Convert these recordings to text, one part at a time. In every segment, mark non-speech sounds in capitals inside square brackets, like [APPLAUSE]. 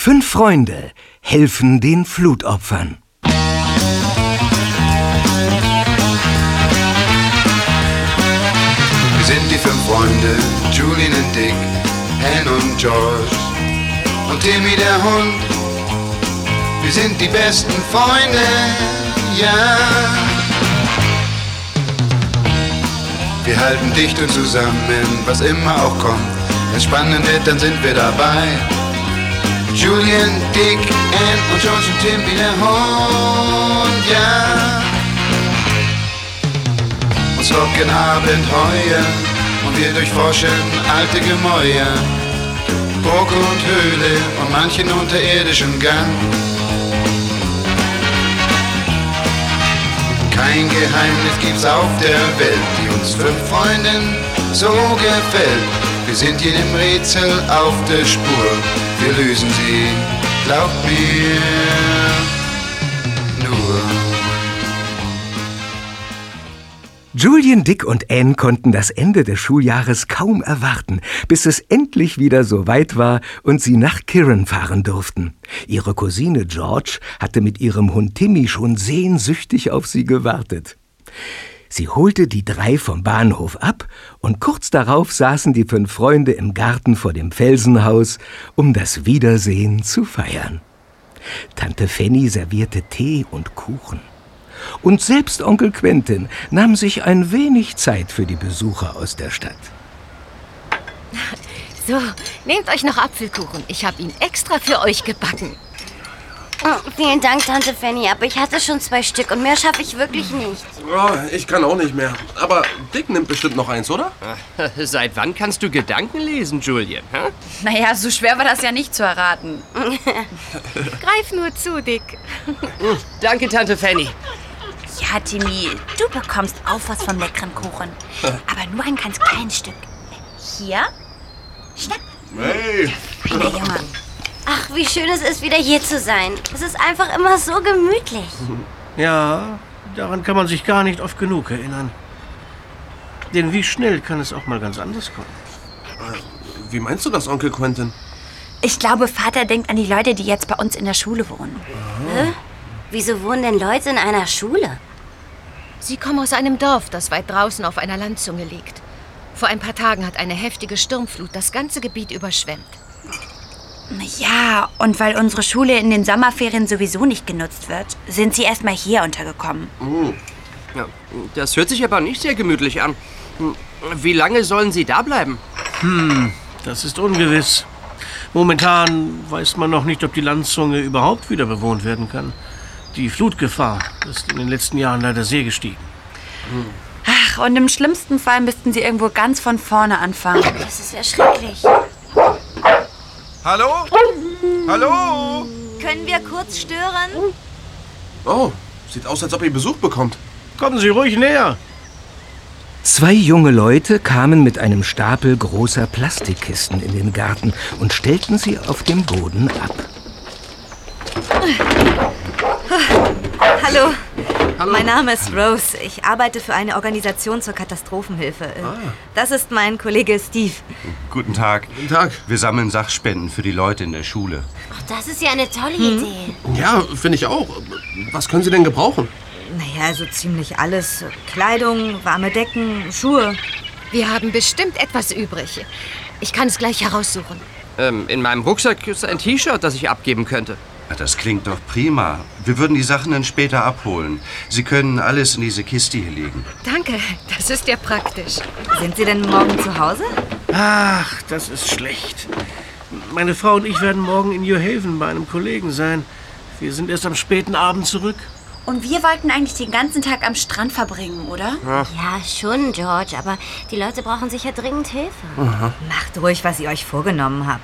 Fünf Freunde helfen den Flutopfern. Wir sind die fünf Freunde, Julian und Dick, Anne und George und Timmy der Hund. Wir sind die besten Freunde, ja. Wir halten dicht und zusammen, was immer auch kommt. Wenn es spannend wird, dann sind wir dabei. Julian, Dick, Ann und George und Timmy der Hund, ja. Uns locken Abenteuer und wir durchforschen alte Gemäuer. Burg und Höhle und manchen unterirdischen Gang. Kein Geheimnis gibt's auf der Welt, die uns fünf Freunden so gefällt. Wir sind jedem Rätsel auf der Spur, wir lösen sie, glaub mir, nur. Julian, Dick und Anne konnten das Ende des Schuljahres kaum erwarten, bis es endlich wieder so weit war und sie nach Kirin fahren durften. Ihre Cousine George hatte mit ihrem Hund Timmy schon sehnsüchtig auf sie gewartet. Sie holte die drei vom Bahnhof ab und kurz darauf saßen die fünf Freunde im Garten vor dem Felsenhaus, um das Wiedersehen zu feiern. Tante Fanny servierte Tee und Kuchen. Und selbst Onkel Quentin nahm sich ein wenig Zeit für die Besucher aus der Stadt. So, nehmt euch noch Apfelkuchen. Ich habe ihn extra für euch gebacken. Oh, vielen Dank, Tante Fanny, aber ich hatte schon zwei Stück und mehr schaffe ich wirklich nicht. Oh, ich kann auch nicht mehr. Aber Dick nimmt bestimmt noch eins, oder? Seit wann kannst du Gedanken lesen, Julian? Hä? Naja, so schwer war das ja nicht zu erraten. [LAUGHS] Greif nur zu, Dick. Danke, Tante Fanny. Ja, Timmy, du bekommst auch was vom leckeren Kuchen. Aber nur ein ganz kleines Stück. Hier? Schnapp. Hey! Feiner Junge. Ach, wie schön es ist, wieder hier zu sein. Es ist einfach immer so gemütlich. [LAUGHS] Ja, daran kann man sich gar nicht oft genug erinnern. Denn wie schnell kann es auch mal ganz anders kommen? Wie meinst du das, Onkel Quentin? Ich glaube, Vater denkt an die Leute, die jetzt bei uns in der Schule wohnen. Hä? Wieso wohnen denn Leute in einer Schule? Sie kommen aus einem Dorf, das weit draußen auf einer Landzunge liegt. Vor ein paar Tagen hat eine heftige Sturmflut das ganze Gebiet überschwemmt. Ja, und weil unsere Schule in den Sommerferien sowieso nicht genutzt wird, sind sie erstmal hier untergekommen. Hm. Ja, das hört sich aber nicht sehr gemütlich an. Hm, Wie lange sollen sie da bleiben? Hm, das ist ungewiss. Momentan weiß man noch nicht, ob die Landzunge überhaupt wieder bewohnt werden kann. Die Flutgefahr ist in den letzten Jahren leider sehr gestiegen. Ach, und im schlimmsten Fall müssten sie irgendwo ganz von vorne anfangen. Das ist ja schrecklich. Hallo? Hallo? Können wir kurz stören? Oh, sieht aus, als ob ihr Besuch bekommt. Kommen Sie ruhig näher. Zwei junge Leute kamen mit einem Stapel großer Plastikkisten in den Garten und stellten sie auf dem Boden ab. Hallo. Mein Name ist Rose. Ich arbeite für eine Organisation zur Katastrophenhilfe. Äh, Das ist mein Kollege Steve. Guten Tag. Guten Tag. Wir sammeln Sachspenden für die Leute in der Schule. Ach, das ist ja eine tolle Idee. Ja, finde ich auch. Was können Sie denn gebrauchen? Naja, so ziemlich alles. Kleidung, warme Decken, Schuhe. Wir haben bestimmt etwas übrig. Ich kann es gleich heraussuchen. Ähm, in meinem Rucksack ist ein T-Shirt, das ich abgeben könnte. Ja, Das klingt doch prima. Wir würden die Sachen dann später abholen. Sie können alles in diese Kiste hier legen. Danke, das ist ja praktisch. Sind Sie denn morgen zu Hause? Ach, das ist schlecht. Meine Frau und ich werden morgen in New Haven bei einem Kollegen sein. Wir sind erst am späten Abend zurück. Und wir wollten eigentlich den ganzen Tag am Strand verbringen, oder? Ja, schon, George, aber die Leute brauchen sicher dringend Hilfe. Macht ruhig, was ihr euch vorgenommen habt.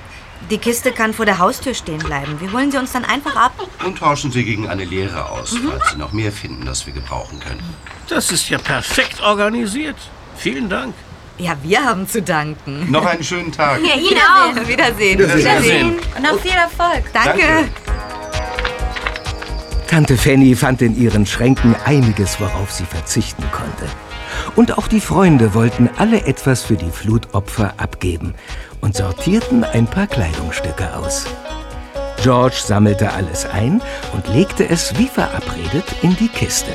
Die Kiste kann vor der Haustür stehen bleiben. Wir holen sie uns dann einfach ab. Und tauschen Sie gegen eine leere aus, falls Sie noch mehr finden, das wir gebrauchen können. Das ist ja perfekt organisiert. Vielen Dank. Ja, wir haben zu danken. Noch einen schönen Tag. Ja, Ihnen auch. Wiedersehen. Wiedersehen. Und noch viel Erfolg. Danke. Tante Fanny fand in ihren Schränken einiges, worauf sie verzichten konnte. Und auch die Freunde wollten alle etwas für die Flutopfer abgeben und sortierten ein paar Kleidungsstücke aus. George sammelte alles ein und legte es wie verabredet in die Kiste.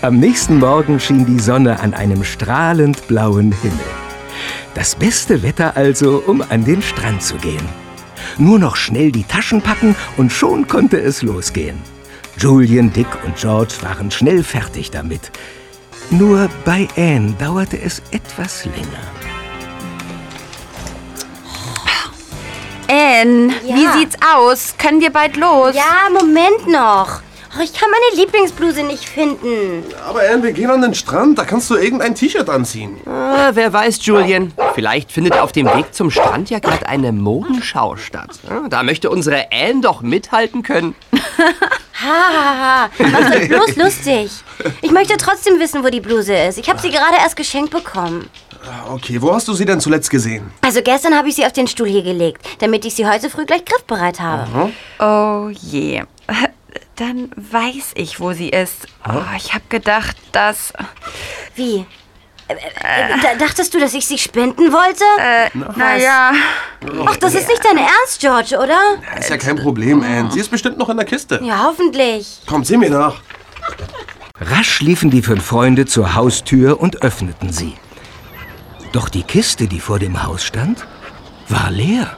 Am nächsten Morgen schien die Sonne an einem strahlend blauen Himmel. Das beste Wetter also, um an den Strand zu gehen. Nur noch schnell die Taschen packen und schon konnte es losgehen. Julian, Dick und George waren schnell fertig damit. Nur bei Anne dauerte es etwas länger. Anne, Ja. wie sieht's aus? Können wir bald los? Ja, Moment noch. Oh, ich kann meine Lieblingsbluse nicht finden. Aber Anne, wir gehen an den Strand. Da kannst du irgendein T-Shirt anziehen. Ah, wer weiß, Julian. Vielleicht findet auf dem Weg zum Strand ja gerade eine Modenschau statt. Ah, Da möchte unsere Anne doch mithalten können. Ha, ha, ha. Mach das bloß [LAUGHS] lustig. Ich möchte trotzdem wissen, wo die Bluse ist. Ich habe sie gerade erst geschenkt bekommen. Okay, wo hast du sie denn zuletzt gesehen? Also gestern habe ich sie auf den Stuhl hier gelegt, damit ich sie heute früh gleich griffbereit habe. Oh je. Dann weiß ich, wo sie ist. Oh, ich habe gedacht, dass... Wie? Äh, äh, da- dachtest du, dass ich sie spenden wollte? Äh, naja... Ach, das ist nicht dein Ernst, George, oder? Ist ja kein Problem, Anne. Sie ist bestimmt noch in der Kiste. Ja, hoffentlich. Komm, sieh mir nach. Rasch liefen die fünf Freunde zur Haustür und öffneten sie. Doch die Kiste, die vor dem Haus stand, war leer.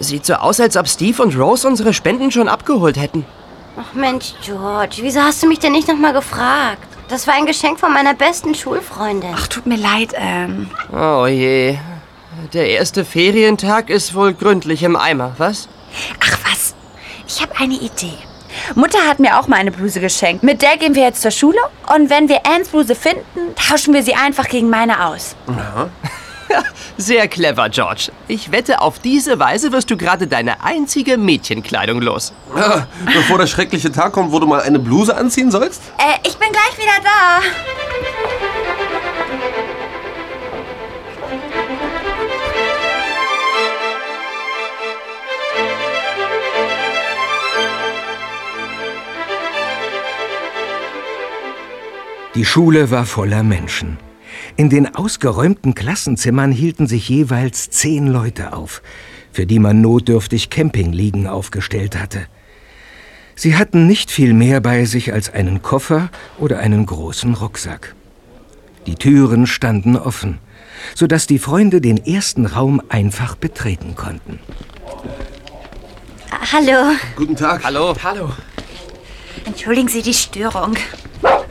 Sieht so aus, als ob Steve und Rose unsere Spenden schon abgeholt hätten. Ach Mensch, George, wieso hast du mich denn nicht nochmal gefragt? Das war ein Geschenk von meiner besten Schulfreundin. Ach, tut mir leid, ähm... Oh je. Der erste Ferientag ist wohl gründlich im Eimer, was? Ach was, ich habe eine Idee. Mutter hat mir auch mal eine Bluse geschenkt. Mit der gehen wir jetzt zur Schule und wenn wir Anns Bluse finden, tauschen wir sie einfach gegen meine aus. Sehr clever, George. Ich wette, auf diese Weise wirst du gerade deine einzige Mädchenkleidung los. Bevor der schreckliche Tag kommt, wo du mal eine Bluse anziehen sollst? Äh, ich bin gleich wieder da. Die Schule war voller Menschen. In den ausgeräumten Klassenzimmern hielten sich jeweils zehn Leute auf, für die man notdürftig Campingliegen aufgestellt hatte. Sie hatten nicht viel mehr bei sich als einen Koffer oder einen großen Rucksack. Die Türen standen offen, sodass die Freunde den ersten Raum einfach betreten konnten. Hallo. Guten Tag. Hallo. Hallo. Entschuldigen Sie die Störung.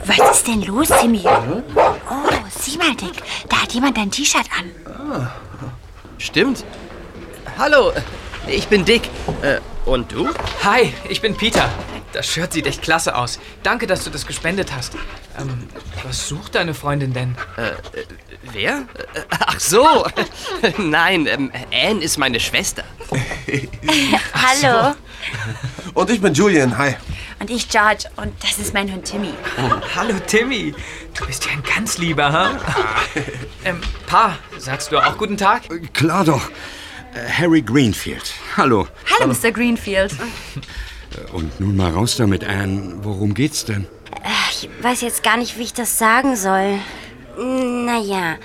Was ist denn los, Timmy? Oh, sieh mal, Dick. Da hat jemand ein T-Shirt an. Stimmt. Hallo, ich bin Dick. Äh, und du? Hi, ich bin Peter. Das Shirt sieht echt klasse aus. Danke, dass du das gespendet hast. Ähm, was sucht deine Freundin denn? Äh, wer? Äh, Ach so. [LAUGHS] Nein, ähm, Anne ist meine Schwester. [LAUGHS] Hallo. Und ich bin Julian. Hi. Und ich George und das ist mein Hund Timmy. Hallo Timmy. Du bist ja ein ganz lieber, ha? [LAUGHS] ähm, Pa, sagst du auch guten Tag? Klar doch. Äh, Harry Greenfield. Hallo. Hallo, Mr. Greenfield. Äh, [LAUGHS] Und nun mal raus damit, Anne. Worum geht's denn? Ich weiß jetzt gar nicht, wie ich das sagen soll. Naja,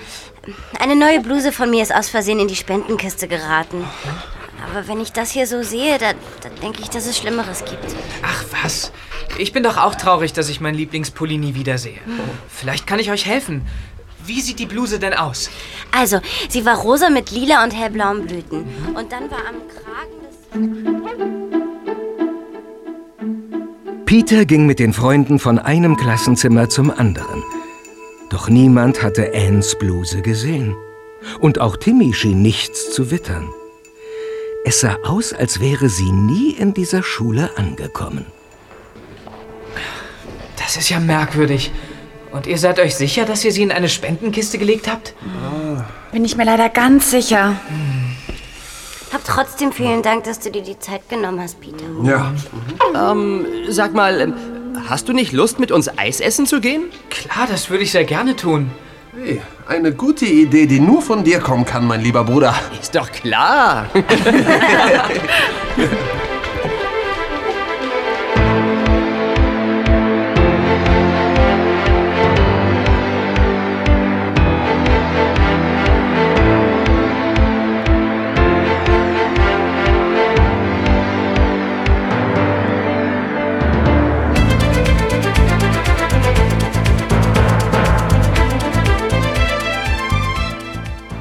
eine neue Bluse von mir ist aus Versehen in die Spendenkiste geraten. Aber wenn ich das hier so sehe, dann, dann denke ich, dass es Schlimmeres gibt. Ach was. Ich bin doch auch traurig, dass ich meinen Lieblingspulli nie wiedersehe. Vielleicht kann ich euch helfen. Wie sieht die Bluse denn aus? Also, sie war rosa mit lila und hellblauen Blüten. Und dann war am Kragen das... Peter ging mit den Freunden von einem Klassenzimmer zum anderen. Doch niemand hatte Anns Bluse gesehen. Und auch Timmy schien nichts zu wittern. Es sah aus, als wäre sie nie in dieser Schule angekommen. Das ist ja merkwürdig. Und ihr seid euch sicher, dass ihr sie in eine Spendenkiste gelegt habt? Bin ich mir leider ganz sicher. Hab trotzdem vielen Dank, dass du dir die Zeit genommen hast, Peter. Ja. Ähm, sag mal, ähm, hast du nicht Lust, mit uns Eis essen zu gehen? Klar, das würde ich sehr gerne tun. Hey, eine gute Idee, die nur von dir kommen kann, mein lieber Bruder. Ist doch klar. [LAUGHS]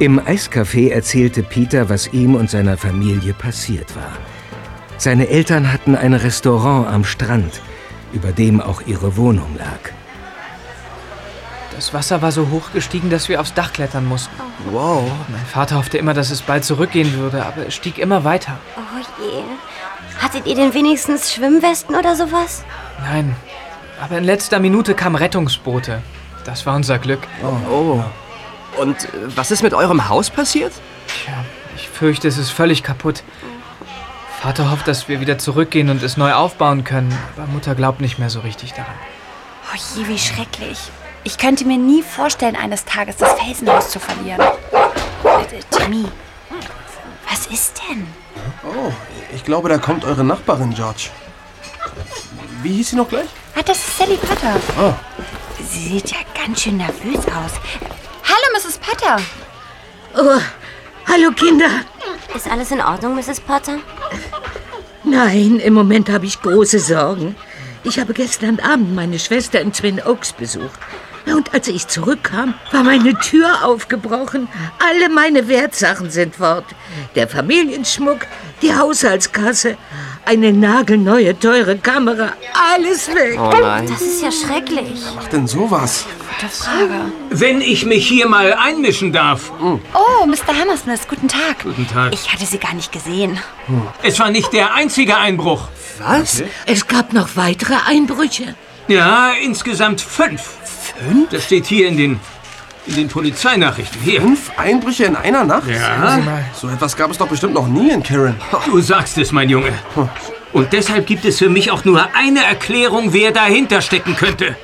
Im Eiscafé erzählte Peter, was ihm und seiner Familie passiert war. Seine Eltern hatten ein Restaurant am Strand, über dem auch ihre Wohnung lag. Das Wasser war so hoch gestiegen, dass wir aufs Dach klettern mussten. Wow. Mein Vater hoffte immer, dass es bald zurückgehen würde, aber es stieg immer weiter. Oh je. Hattet ihr denn wenigstens Schwimmwesten oder sowas? Nein, aber in letzter Minute kamen Rettungsboote. Das war unser Glück. Oh. Und äh, was ist mit eurem Haus passiert? Tja, ich fürchte, es ist völlig kaputt. Vater hofft, dass wir wieder zurückgehen und es neu aufbauen können, aber Mutter glaubt nicht mehr so richtig daran. Oh je, wie schrecklich. Ich könnte mir nie vorstellen, eines Tages das Felsenhaus zu verlieren. Timmy, was ist denn? Oh, ich glaube, da kommt eure Nachbarin, George. Wie hieß sie noch gleich? Ah, das ist Sally Potter. Oh. Sie sieht ja ganz schön nervös aus. Potter. Oh, hallo Kinder. Ist alles in Ordnung, Mrs. Potter? Nein, im Moment habe ich große Sorgen. Ich habe gestern Abend meine Schwester in Twin Oaks besucht. Und als ich zurückkam, war meine Tür aufgebrochen. Alle meine Wertsachen sind fort. Der Familienschmuck, die Haushaltskasse, eine nagelneue, teure Kamera, alles weg. Oh nein. Das ist ja schrecklich. Was denn sowas? Gute Frage. Wenn ich mich hier mal einmischen darf. Oh, Mr. Hammersmith, guten Tag. Guten Tag. Ich hatte Sie gar nicht gesehen. Es war nicht der einzige Einbruch. Was? Es gab noch weitere Einbrüche. Ja, insgesamt fünf. Fünf? Das steht hier in den, in den Polizeinachrichten. Hier. Fünf Einbrüche in einer Nacht? Ja. So etwas gab es doch bestimmt noch nie in Kirin. Du sagst es, mein Junge. Und deshalb gibt es für mich auch nur eine Erklärung, wer dahinter stecken könnte.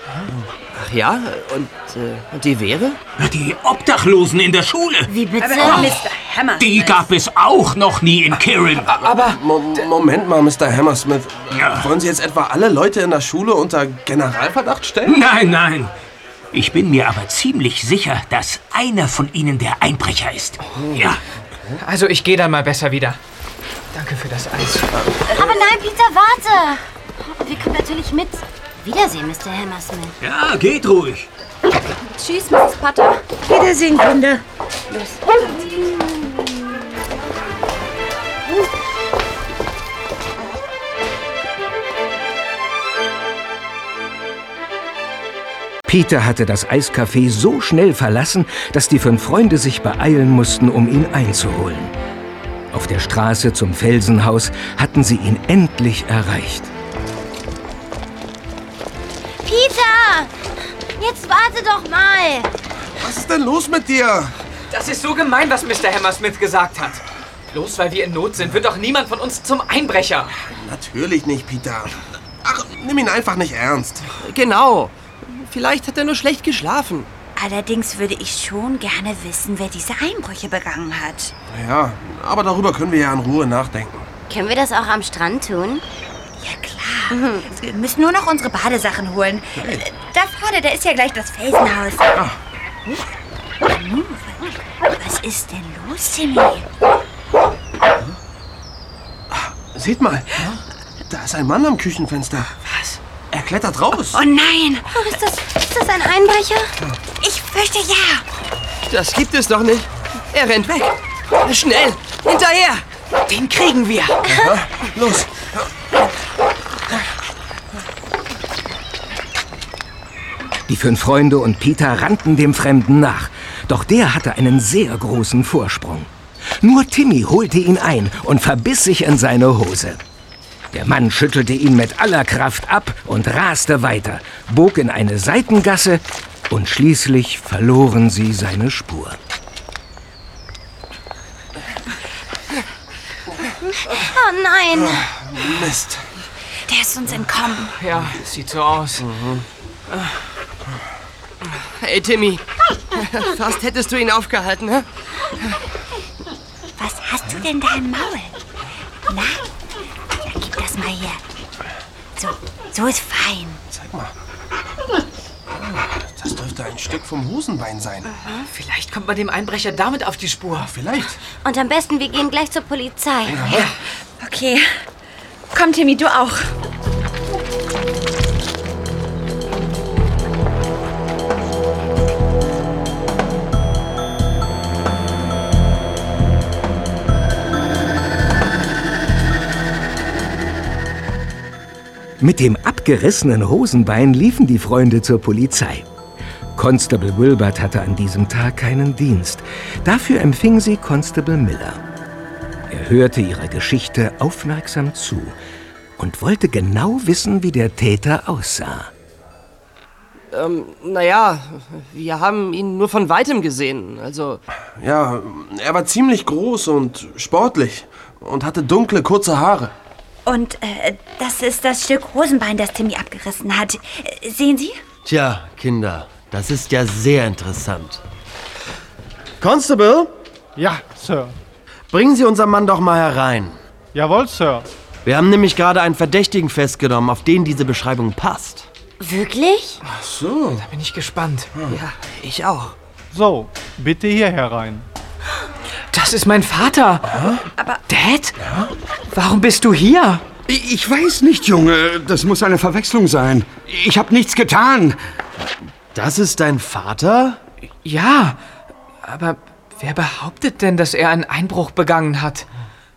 Ach ja? Und, äh, und die wäre? Na, Die Obdachlosen in der Schule. Wie bitte? Aber Mr. Hammersmith. Die gab es auch noch nie in Kirin. Aber Mo Moment mal, Mr. Hammersmith. Ja. Wollen Sie jetzt etwa alle Leute in der Schule unter Generalverdacht stellen? Nein, nein. Ich bin mir aber ziemlich sicher, dass einer von ihnen der Einbrecher ist. Ja. also ich gehe dann mal besser wieder. Danke für das Eis. Aber nein, Peter, warte. Wir kommen natürlich mit. Wiedersehen, Mr. Hammersmith. Ja, geht ruhig. Tschüss, Mrs. Potter. Wiedersehen, Kinder. Peter hatte das Eiscafé so schnell verlassen, dass die fünf Freunde sich beeilen mussten, um ihn einzuholen. Auf der Straße zum Felsenhaus hatten sie ihn endlich erreicht. Peter! Jetzt warte doch mal. Was ist denn los mit dir? Das ist so gemein, was Mr. Hammersmith gesagt hat. Bloß weil wir in Not sind, wird doch niemand von uns zum Einbrecher. Natürlich nicht, Peter. Ach, nimm ihn einfach nicht ernst. Genau. Vielleicht hat er nur schlecht geschlafen. Allerdings würde ich schon gerne wissen, wer diese Einbrüche begangen hat. Ja, aber darüber können wir ja in Ruhe nachdenken. Können wir das auch am Strand tun? Ja, klar. Wir müssen nur noch unsere Badesachen holen. Äh, Da vorne, da ist ja gleich das Felsenhaus. Nu, Was ist denn los, Timmy? Seht mal, da ist ein Mann am Küchenfenster. Was? Er klettert raus. Oh nein! Oh, ist das, ist das ein Einbrecher? Ich fürchte ja. Das gibt es doch nicht. Er rennt weg. Schnell, hinterher. Den kriegen wir. Los. Die fünf Freunde und Peter rannten dem Fremden nach. Doch der hatte einen sehr großen Vorsprung. Nur Timmy holte ihn ein und verbiss sich in seine Hose. Der Mann schüttelte ihn mit aller Kraft ab und raste weiter, bog in eine Seitengasse und schließlich verloren sie seine Spur. Oh nein. Mist. Der ist uns entkommen. Ja, sieht so aus. Hey, Timmy. Fast hättest du ihn aufgehalten, hä? Was hast du denn da im Maul? Na, mal her. So, so ist fein. Zeig mal. Das dürfte ein Stück vom Hosenbein sein. Vielleicht kommt man dem Einbrecher damit auf die Spur. Vielleicht. Und am besten, wir gehen gleich zur Polizei. Ja. Okay. Komm, Timmy, du auch. Mit dem abgerissenen Hosenbein liefen die Freunde zur Polizei. Constable Wilbert hatte an diesem Tag keinen Dienst. Dafür empfing sie Constable Miller. Er hörte ihrer Geschichte aufmerksam zu und wollte genau wissen, wie der Täter aussah. Ähm, naja, wir haben ihn nur von weitem gesehen. Also, Ja, er war ziemlich groß und sportlich und hatte dunkle, kurze Haare. Und äh, das ist das Stück Hosenbein, das Timmy abgerissen hat. Sehen Sie? Tja, Kinder, das ist ja sehr interessant. Constable? Ja, Sir. Bringen Sie unseren Mann doch mal herein. Jawohl, Sir. Wir haben nämlich gerade einen Verdächtigen festgenommen, auf den diese Beschreibung passt. Wirklich? Ach so. Da bin ich gespannt. Ja, ich auch. So, bitte hier herein. Das ist mein Vater. Aber. Dad? Warum bist du hier? Ich weiß nicht, Junge. Das muss eine Verwechslung sein. Ich habe nichts getan. Das ist dein Vater? Ja, aber wer behauptet denn, dass er einen Einbruch begangen hat?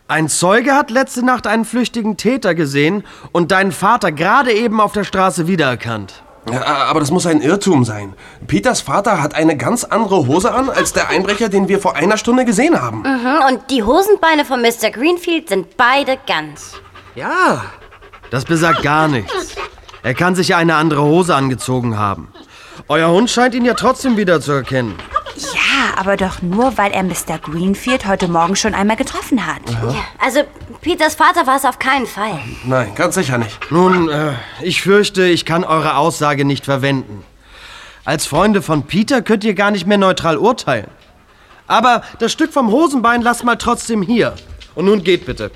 Ein Zeuge hat letzte Nacht einen flüchtigen Täter gesehen und deinen Vater gerade eben auf der Straße wiedererkannt. Ja, aber das muss ein Irrtum sein. Peters Vater hat eine ganz andere Hose an als der Einbrecher, den wir vor einer Stunde gesehen haben. Mhm, und die Hosenbeine von Mr. Greenfield sind beide ganz. Ja. Das besagt gar nichts. Er kann sich ja eine andere Hose angezogen haben. Euer Hund scheint ihn ja trotzdem wieder zu erkennen. Ja, aber doch nur, weil er Mr. Greenfield heute Morgen schon einmal getroffen hat. Also, Peters Vater war es auf keinen Fall. Nein, ganz sicher nicht. Nun, äh, ich fürchte, ich kann eure Aussage nicht verwenden. Als Freunde von Peter könnt ihr gar nicht mehr neutral urteilen. Aber das Stück vom Hosenbein lasst mal trotzdem hier. Und nun geht bitte.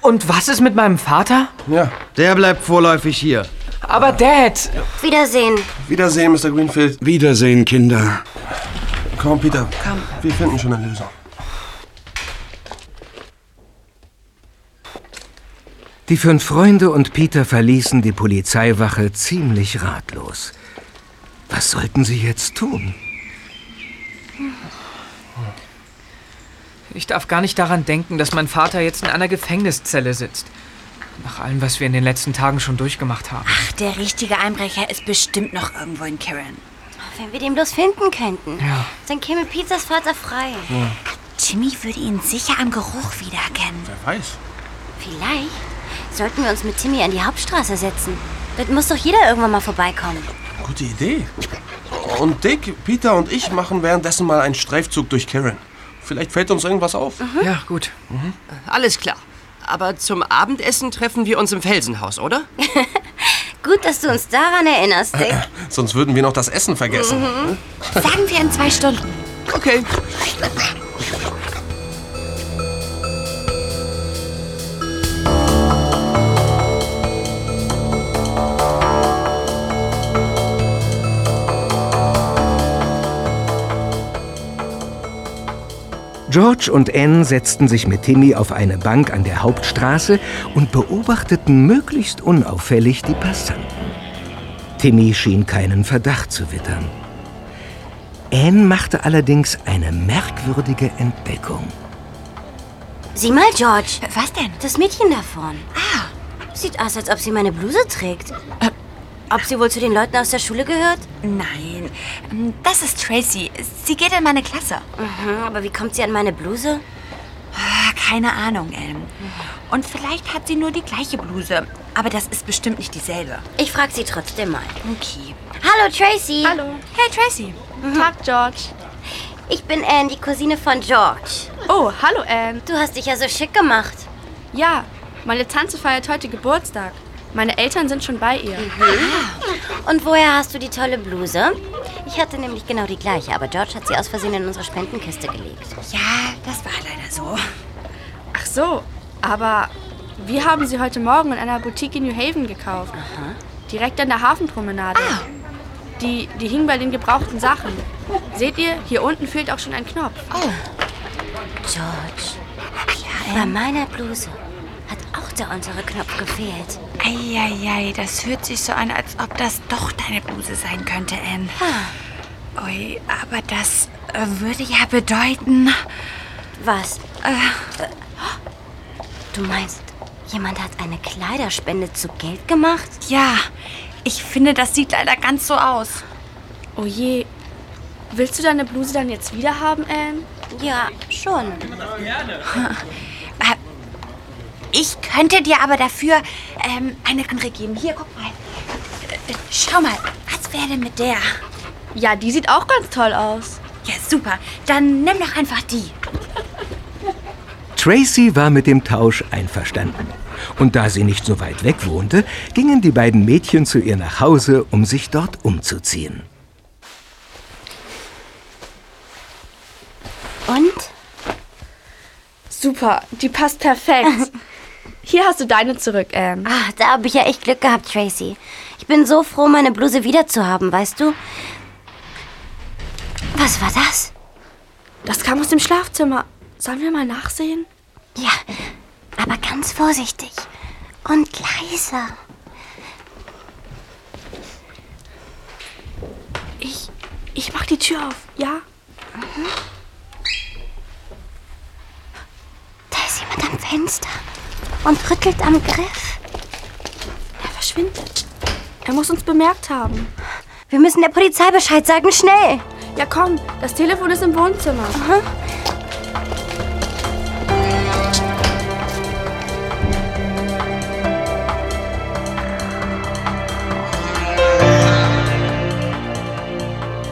Und was ist mit meinem Vater? Ja. Der bleibt vorläufig hier. Aber Dad! Wiedersehen. Wiedersehen, Mr. Greenfield. Wiedersehen, Kinder. Komm, Peter. Komm. Wir finden schon eine Lösung. Die fünf Freunde und Peter verließen die Polizeiwache ziemlich ratlos. Was sollten sie jetzt tun? Ich darf gar nicht daran denken, dass mein Vater jetzt in einer Gefängniszelle sitzt. Nach allem, was wir in den letzten Tagen schon durchgemacht haben. Ach, der richtige Einbrecher ist bestimmt noch irgendwo in Kirin. Wenn wir den bloß finden könnten, Ja. dann käme Peters Vater frei. Timmy würde ihn sicher am Geruch wiedererkennen. Wer weiß. Vielleicht sollten wir uns mit Timmy an die Hauptstraße setzen. Dort muss doch jeder irgendwann mal vorbeikommen. Gute Idee. Und Dick, Peter und ich machen währenddessen mal einen Streifzug durch Karen. Vielleicht fällt uns irgendwas auf. Ja, gut. Alles klar. Aber zum Abendessen treffen wir uns im Felsenhaus, oder? [LAUGHS] Gut, dass du uns daran erinnerst, Dick. [LAUGHS] Sonst würden wir noch das Essen vergessen. Mhm. Sagen wir in zwei Stunden. Okay. George und Anne setzten sich mit Timmy auf eine Bank an der Hauptstraße und beobachteten möglichst unauffällig die Passanten. Timmy schien keinen Verdacht zu wittern. Anne machte allerdings eine merkwürdige Entdeckung. Sieh mal, George. Was denn? Das Mädchen da vorn. Ah. Sieht aus, als ob sie meine Bluse trägt. Ob sie wohl zu den Leuten aus der Schule gehört? Nein, ähm, das ist Tracy. Sie geht in meine Klasse. Mhm, aber wie kommt sie an meine Bluse? Ah, Keine Ahnung, Elm. Und vielleicht hat sie nur die gleiche Bluse. Aber das ist bestimmt nicht dieselbe. Ich frag sie trotzdem mal. Okay. Hallo, Tracy. Hallo. Hey, Tracy. Tag, George. Ich bin Anne, die Cousine von George. Oh, hallo, Anne. Du hast dich ja so schick gemacht. Ja, meine Tante feiert heute Geburtstag. Meine Eltern sind schon bei ihr. Und woher hast du die tolle Bluse? Ich hatte nämlich genau die gleiche, aber George hat sie aus Versehen in unsere Spendenkiste gelegt. Ja, das war leider so. Ach so, aber wir haben sie heute Morgen in einer Boutique in New Haven gekauft. Direkt an der Hafenpromenade. Die, die hing bei den gebrauchten Sachen. Seht ihr, hier unten fehlt auch schon ein Knopf. Oh. George, bei meiner Bluse hat auch der untere Knopf gefehlt. Eieiei, das hört sich so an, als ob das doch deine Bluse sein könnte, Anne. Ui, aber das äh, würde ja bedeuten... Was? Äh, Du meinst, jemand hat eine Kleiderspende zu Geld gemacht? ja, ich finde, das sieht leider ganz so aus. Oh je. Willst du deine Bluse dann jetzt wieder haben, Anne? Ja, schon. Äh, [LAUGHS] [LAUGHS] Ich könnte dir aber dafür ähm, eine andere geben. Hier, guck mal. Äh, Schau mal, was wäre denn mit der? Ja, die sieht auch ganz toll aus. Ja, super. Dann nimm doch einfach die. Tracy war mit dem Tausch einverstanden. Und da sie nicht so weit weg wohnte, gingen die beiden Mädchen zu ihr nach Hause, um sich dort umzuziehen. Und? Super, die passt perfekt. [LAUGHS] Hier hast du deine zurück, Anne. Ah, da habe ich ja echt Glück gehabt, Tracy. Ich bin so froh, meine Bluse wiederzuhaben, weißt du? Was war das? Das kam aus dem Schlafzimmer. Sollen wir mal nachsehen? Ja, aber ganz vorsichtig. Und leiser. Ich, ich mach die Tür auf, ja? Da ist jemand am Fenster und rüttelt am Griff. Er verschwindet. Er muss uns bemerkt haben. Wir müssen der Polizei Bescheid sagen, schnell. Ja, komm, das Telefon ist im Wohnzimmer.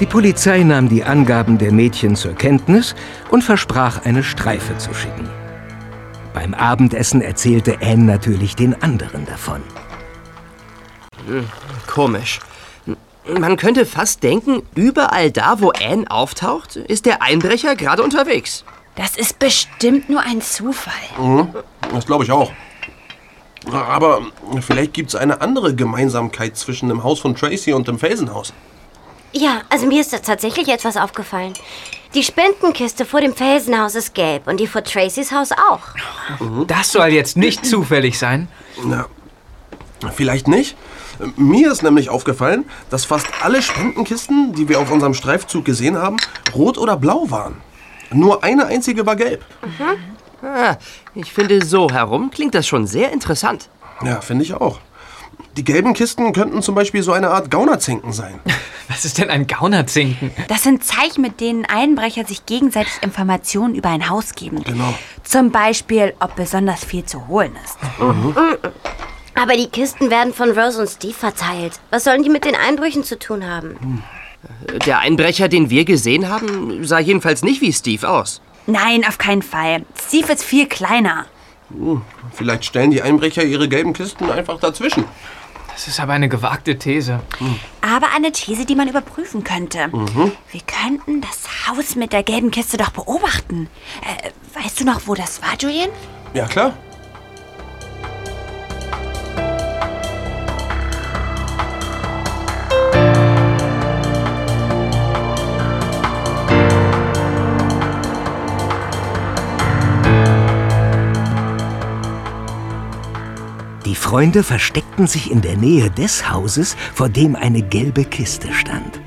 Die Polizei nahm die Angaben der Mädchen zur Kenntnis und versprach, eine Streife zu schicken. Beim Abendessen erzählte Anne natürlich den anderen davon. Hm, Komisch. Man könnte fast denken, überall da, wo Anne auftaucht, ist der Einbrecher gerade unterwegs. Das ist bestimmt nur ein Zufall. Mhm, das glaube ich auch. Aber vielleicht gibt es eine andere Gemeinsamkeit zwischen dem Haus von Tracy und dem Felsenhaus. Ja, also mir ist da tatsächlich etwas aufgefallen. Die Spendenkiste vor dem Felsenhaus ist gelb und die vor Tracys Haus auch. Das soll jetzt nicht zufällig sein. Na, vielleicht nicht. Mir ist nämlich aufgefallen, dass fast alle Spendenkisten, die wir auf unserem Streifzug gesehen haben, rot oder blau waren. Nur eine einzige war gelb. Ah, ich finde, so herum klingt das schon sehr interessant. Ja, finde ich auch. Die gelben Kisten könnten zum Beispiel so eine Art Gaunerzinken sein. [LAUGHS] Was ist denn ein Gaunerzinken? Das sind Zeichen, mit denen Einbrecher sich gegenseitig Informationen über ein Haus geben. Genau. Zum Beispiel, ob besonders viel zu holen ist. Aber die Kisten werden von Rose und Steve verteilt. Was sollen die mit den Einbrüchen zu tun haben? Der Einbrecher, den wir gesehen haben, sah jedenfalls nicht wie Steve aus. Nein, auf keinen Fall. Steve ist viel kleiner. Hm, Vielleicht stellen die Einbrecher ihre gelben Kisten einfach dazwischen. Das ist aber eine gewagte These. Aber eine These, die man überprüfen könnte. Mhm. Wir könnten das Haus mit der gelben Kiste doch beobachten. Äh, weißt du noch, wo das war, Julian? Ja, klar. Die Freunde versteckten sich in der Nähe des Hauses, vor dem eine gelbe Kiste stand.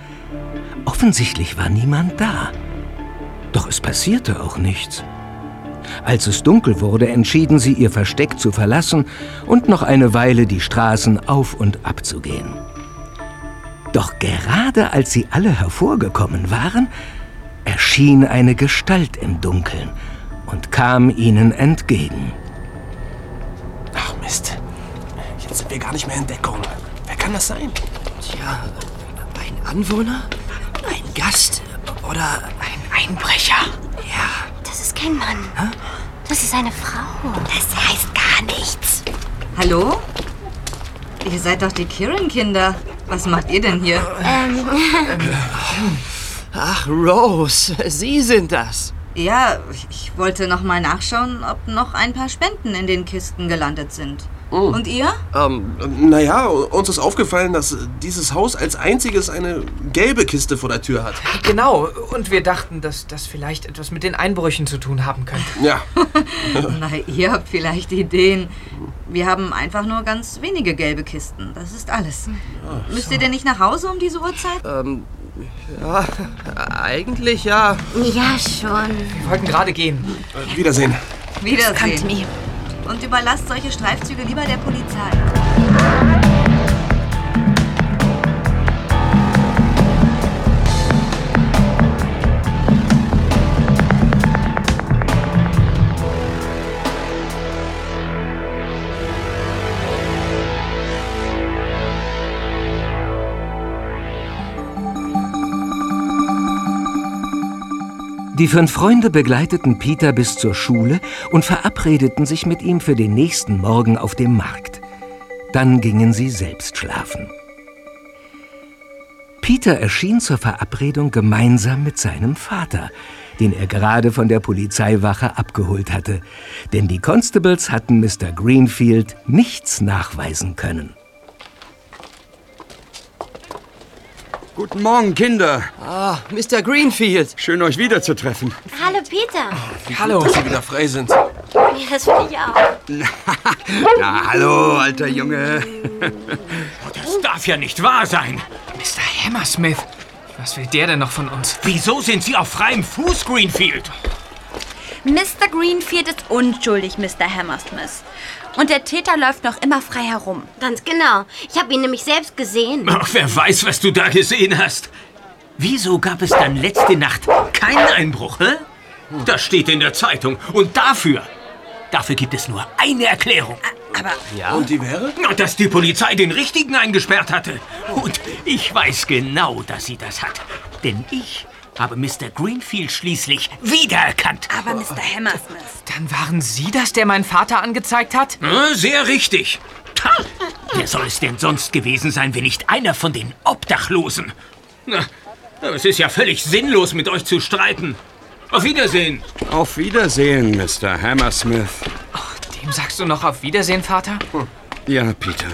Offensichtlich war niemand da. Doch es passierte auch nichts. Als es dunkel wurde, entschieden sie, ihr Versteck zu verlassen und noch eine Weile die Straßen auf und ab zu gehen. Doch gerade als sie alle hervorgekommen waren, erschien eine Gestalt im Dunkeln und kam ihnen entgegen. Ach Mist. Jetzt sind wir gar nicht mehr in Deckung. Wer kann das sein? Tja, ein Anwohner? Ein Gast? Oder ein Einbrecher? Ja. Das ist kein Mann. Das ist eine Frau. Das heißt gar nichts. Hallo? Ihr seid doch die Kirin-Kinder. Was macht ihr denn hier? Ähm, [LAUGHS] Ach, Rose, Sie sind das. Ja, ich wollte noch mal nachschauen, ob noch ein paar Spenden in den Kisten gelandet sind. Und ihr? Ähm, naja, uns ist aufgefallen, dass dieses Haus als einziges eine gelbe Kiste vor der Tür hat. Genau, und wir dachten, dass das vielleicht etwas mit den Einbrüchen zu tun haben könnte. Ja. [LAUGHS] [LAUGHS] Na, ihr habt vielleicht Ideen. Wir haben einfach nur ganz wenige gelbe Kisten. Das ist alles. Müsst ihr denn nicht nach Hause um diese Uhrzeit? Ähm, ja, eigentlich ja. Ja, schon. Wir wollten gerade gehen. Äh, Wiedersehen. Wiedersehen. Komm, Timmy. Und überlasst solche Streifzüge lieber der Polizei. Die fünf Freunde begleiteten Peter bis zur Schule und verabredeten sich mit ihm für den nächsten Morgen auf dem Markt. Dann gingen sie selbst schlafen. Peter erschien zur Verabredung gemeinsam mit seinem Vater, den er gerade von der Polizeiwache abgeholt hatte, denn die Constables hatten Mr. Greenfield nichts nachweisen können. Guten Morgen, Kinder. Ah, Mr. Greenfield. Schön, euch wiederzutreffen. Hallo, Peter. Hallo. Dass Sie wieder frei sind. Ja, das finde ich auch. [LAUGHS] Na, hallo, alter Junge. [LAUGHS] Das darf ja nicht wahr sein. Mr. Hammersmith. Was will der denn noch von uns? Wieso sind Sie auf freiem Fuß, Greenfield? Mr. Greenfield ist unschuldig, Mr. Hammersmith. Und der Täter läuft noch immer frei herum. Ganz genau. Ich habe ihn nämlich selbst gesehen. Ach, wer weiß, was du da gesehen hast. Wieso gab es dann letzte Nacht keinen Einbruch, hä? Das steht in der Zeitung. Und dafür, dafür gibt es nur eine Erklärung. Aber Ja? Und die wäre? Na, Dass die Polizei den Richtigen eingesperrt hatte. Und ich weiß genau, dass sie das hat. Denn ich habe Mr. Greenfield schließlich wiedererkannt. Aber Mr. Hammersmith. Dann waren Sie das, der meinen Vater angezeigt hat? Ja, Sehr richtig. Ha, wer soll es denn sonst gewesen sein, wenn nicht einer von den Obdachlosen? Na, es ist ja völlig sinnlos, mit euch zu streiten. Auf Wiedersehen. Auf Wiedersehen, Mr. Hammersmith. Dem sagst du noch auf Wiedersehen, Vater? Ja, Peter.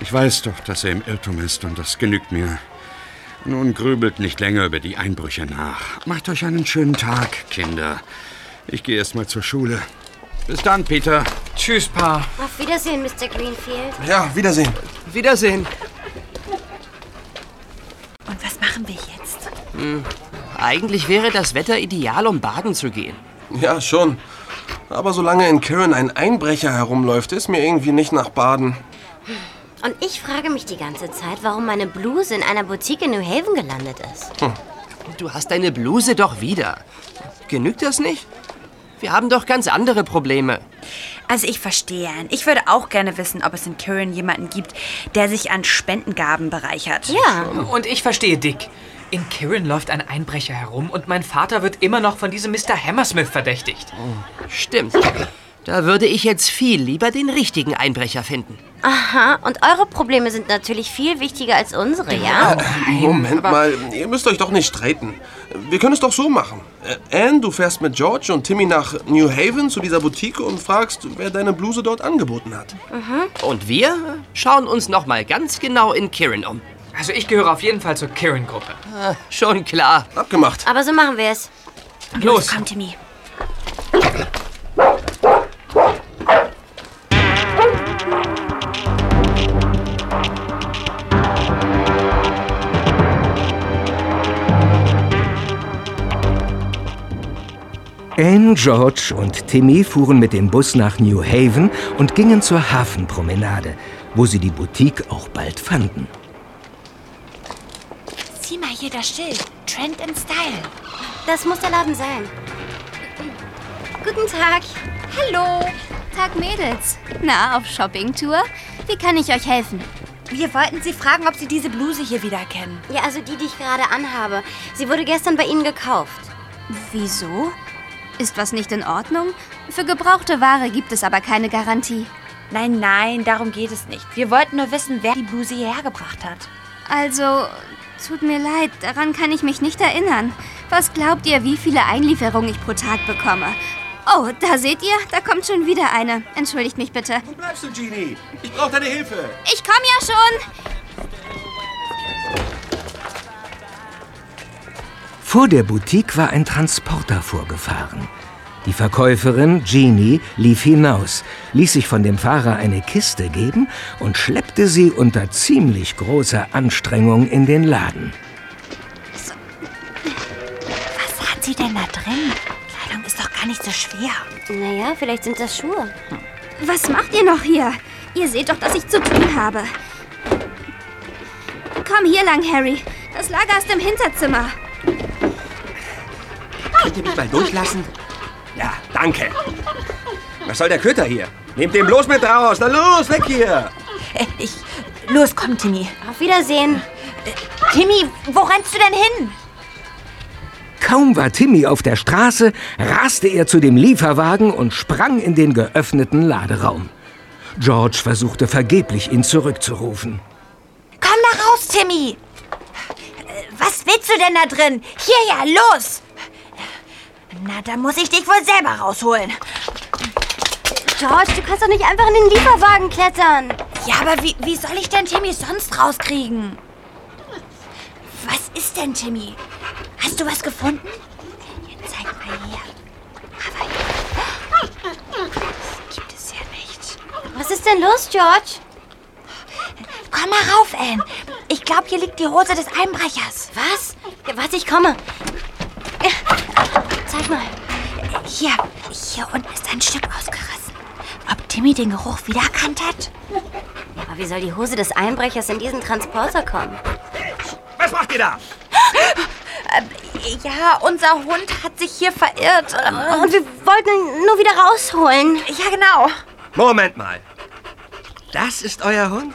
Ich weiß doch, dass er im Irrtum ist und das genügt mir. Nun grübelt nicht länger über die Einbrüche nach. Macht euch einen schönen Tag, Kinder. Ich gehe erst mal zur Schule. Bis dann, Peter. Tschüss, Pa. Auf Wiedersehen, Mr. Greenfield. Ja, Wiedersehen. Wiedersehen. Und was machen wir jetzt? Hm, eigentlich wäre das Wetter ideal, um baden zu gehen. Ja, schon. Aber solange in Kirin ein Einbrecher herumläuft, ist mir irgendwie nicht nach Baden. Und ich frage mich die ganze Zeit, warum meine Bluse in einer Boutique in New Haven gelandet ist. Du hast deine Bluse doch wieder. Genügt das nicht? Wir haben doch ganz andere Probleme. Also ich verstehe. Ich würde auch gerne wissen, ob es in Kirin jemanden gibt, der sich an Spendengaben bereichert. Ja. Und ich verstehe Dick. In Kirin läuft ein Einbrecher herum und mein Vater wird immer noch von diesem Mr. Hammersmith verdächtigt. Stimmt. Da würde ich jetzt viel lieber den richtigen Einbrecher finden. Aha, und eure Probleme sind natürlich viel wichtiger als unsere, ja? Moment mal, ihr müsst euch doch nicht streiten. Wir können es doch so machen. Äh, Anne, du fährst mit George und Timmy nach New Haven zu dieser Boutique und fragst, wer deine Bluse dort angeboten hat. Und wir schauen uns noch mal ganz genau in Kirin um. Also ich gehöre auf jeden Fall zur Kirin-Gruppe. Ah, schon klar. Abgemacht. Aber so machen wir es. Los. Komm, Timmy. Anne, George und Timmy fuhren mit dem Bus nach New Haven und gingen zur Hafenpromenade, wo sie die Boutique auch bald fanden. Sieh mal hier das Schild. Trend and Style. Das muss der Laden sein. Guten Tag. Hallo. Tag, Mädels. Na, auf Shoppingtour? Wie kann ich euch helfen? Wir wollten Sie fragen, ob Sie diese Bluse hier wieder kennen. Ja, also die, die ich gerade anhabe. Sie wurde gestern bei Ihnen gekauft. Wieso? Ist was nicht in Ordnung? Für gebrauchte Ware gibt es aber keine Garantie. Nein, nein, darum geht es nicht. Wir wollten nur wissen, wer die Bluse hierher gebracht hat. Also, tut mir leid, daran kann ich mich nicht erinnern. Was glaubt ihr, wie viele Einlieferungen ich pro Tag bekomme? Oh, da seht ihr, da kommt schon wieder eine. Entschuldigt mich bitte. Wo bleibst du, Genie? Ich brauche deine Hilfe. Ich komme ja schon. Vor der Boutique war ein Transporter vorgefahren. Die Verkäuferin, Jeannie, lief hinaus, ließ sich von dem Fahrer eine Kiste geben und schleppte sie unter ziemlich großer Anstrengung in den Laden. Was hat sie denn da drin? Kleidung ist doch gar nicht so schwer. Naja, vielleicht sind das Schuhe. Was macht ihr noch hier? Ihr seht doch, dass ich zu tun habe. Komm hier lang, Harry. Das Lager ist im Hinterzimmer. Könnt ihr mich mal durchlassen? Ja, danke. Was soll der Köter hier? Nehmt den bloß mit raus. Na los, weg hier. Äh, Ich. Los, komm, Timmy. Auf Wiedersehen. Timmy, wo rennst du denn hin? Kaum war Timmy auf der Straße, raste er zu dem Lieferwagen und sprang in den geöffneten Laderaum. George versuchte vergeblich, ihn zurückzurufen. Komm da raus, Timmy. Was willst du denn da drin? Hierher, los. Na, da muss ich dich wohl selber rausholen. George, du kannst doch nicht einfach in den Lieferwagen klettern. Ja, aber wie, wie soll ich denn Timmy sonst rauskriegen? Was ist denn, Timmy? Hast du was gefunden? Jetzt zeig mal her. Aber das gibt es ja nicht. Was ist denn los, George? Komm mal rauf, Anne. Ich glaube, hier liegt die Hose des Einbrechers. Was? Warte, ich komme. Zeig mal. Hier, hier unten ist ein Stück ausgerissen. Ob Timmy den Geruch wiedererkannt hat? Aber wie soll die Hose des Einbrechers in diesen Transporter kommen? Was macht ihr da? Ja, unser Hund hat sich hier verirrt. Und wir wollten ihn nur wieder rausholen. Ja, genau. Moment mal. Das ist euer Hund?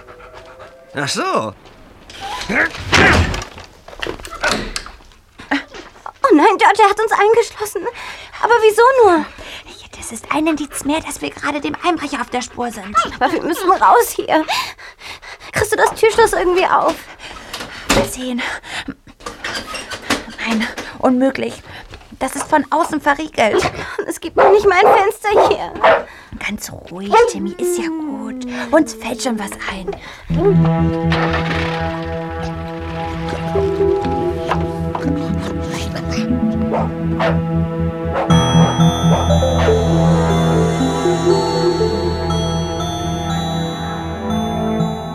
Ach so. Oh nein, George, er hat uns eingeschlossen. Aber wieso nur? Das ist ein Indiz mehr, dass wir gerade dem Einbrecher auf der Spur sind. Aber wir müssen raus hier. Kriegst du das Türschloss irgendwie auf? Mal sehen. Nein, unmöglich. Das ist von außen verriegelt. Es gibt noch nicht mal ein Fenster hier. Ganz ruhig, Timmy, ist ja gut. Uns fällt schon was ein.